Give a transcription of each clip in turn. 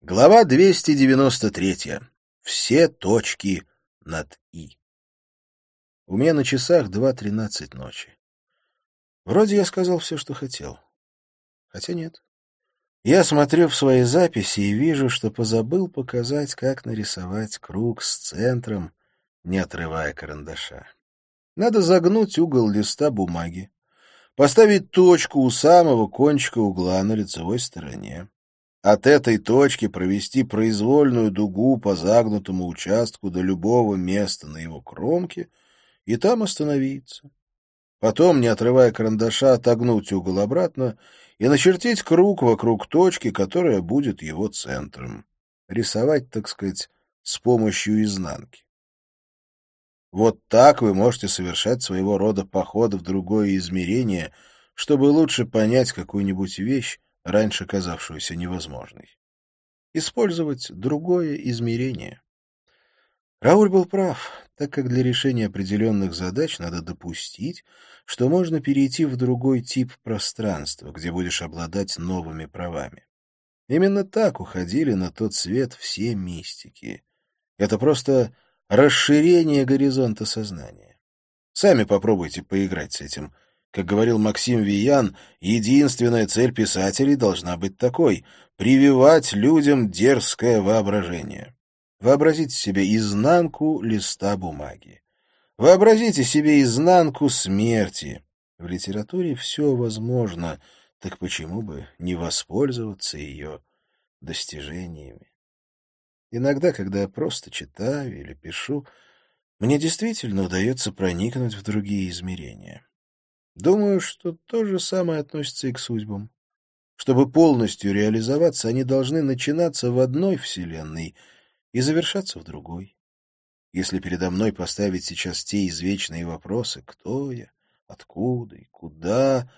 Глава 293. Все точки над «и». У меня на часах 2.13 ночи. Вроде я сказал все, что хотел. Хотя нет. Я смотрю в свои записи и вижу, что позабыл показать, как нарисовать круг с центром, не отрывая карандаша. Надо загнуть угол листа бумаги, поставить точку у самого кончика угла на лицевой стороне от этой точки провести произвольную дугу по загнутому участку до любого места на его кромке и там остановиться. Потом, не отрывая карандаша, отогнуть угол обратно и начертить круг вокруг точки, которая будет его центром. Рисовать, так сказать, с помощью изнанки. Вот так вы можете совершать своего рода поход в другое измерение, чтобы лучше понять какую-нибудь вещь, раньше казавшуюся невозможной. Использовать другое измерение. Рауль был прав, так как для решения определенных задач надо допустить, что можно перейти в другой тип пространства, где будешь обладать новыми правами. Именно так уходили на тот свет все мистики. Это просто расширение горизонта сознания. Сами попробуйте поиграть с этим – как говорил Максим Виян, единственная цель писателей должна быть такой — прививать людям дерзкое воображение. Вообразите себе изнанку листа бумаги. Вообразите себе изнанку смерти. В литературе все возможно, так почему бы не воспользоваться ее достижениями? Иногда, когда я просто читаю или пишу, мне действительно удается проникнуть в другие измерения. Думаю, что то же самое относится и к судьбам. Чтобы полностью реализоваться, они должны начинаться в одной вселенной и завершаться в другой. Если передо мной поставить сейчас те извечные вопросы «кто я?», «откуда?» и «куда?»,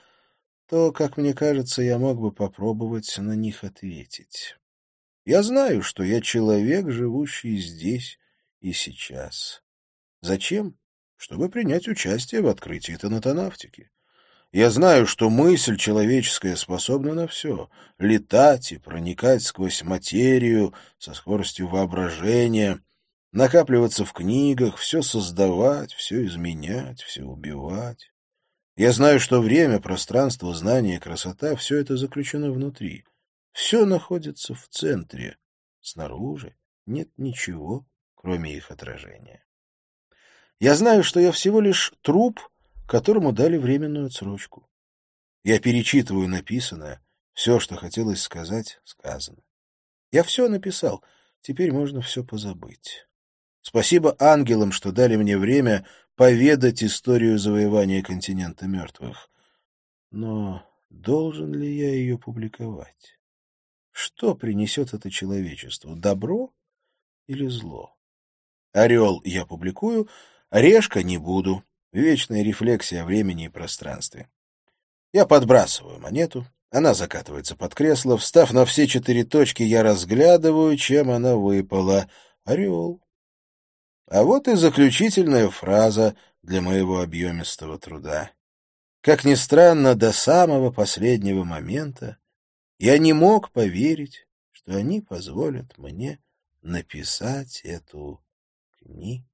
то, как мне кажется, я мог бы попробовать на них ответить. Я знаю, что я человек, живущий здесь и сейчас. Зачем? чтобы принять участие в открытии тонатонавтики. Я знаю, что мысль человеческая способна на все — летать и проникать сквозь материю со скоростью воображения, накапливаться в книгах, все создавать, все изменять, все убивать. Я знаю, что время, пространство, знание, красота — все это заключено внутри. Все находится в центре. Снаружи нет ничего, кроме их отражения. Я знаю, что я всего лишь труп, которому дали временную отсрочку. Я перечитываю написанное, все, что хотелось сказать, сказано. Я все написал, теперь можно все позабыть. Спасибо ангелам, что дали мне время поведать историю завоевания континента мертвых. Но должен ли я ее публиковать? Что принесет это человечеству, добро или зло? «Орел» я публикую, Решка не буду. Вечная рефлексия времени и пространстве. Я подбрасываю монету, она закатывается под кресло. Встав на все четыре точки, я разглядываю, чем она выпала. Орел. А вот и заключительная фраза для моего объемистого труда. Как ни странно, до самого последнего момента я не мог поверить, что они позволят мне написать эту книгу.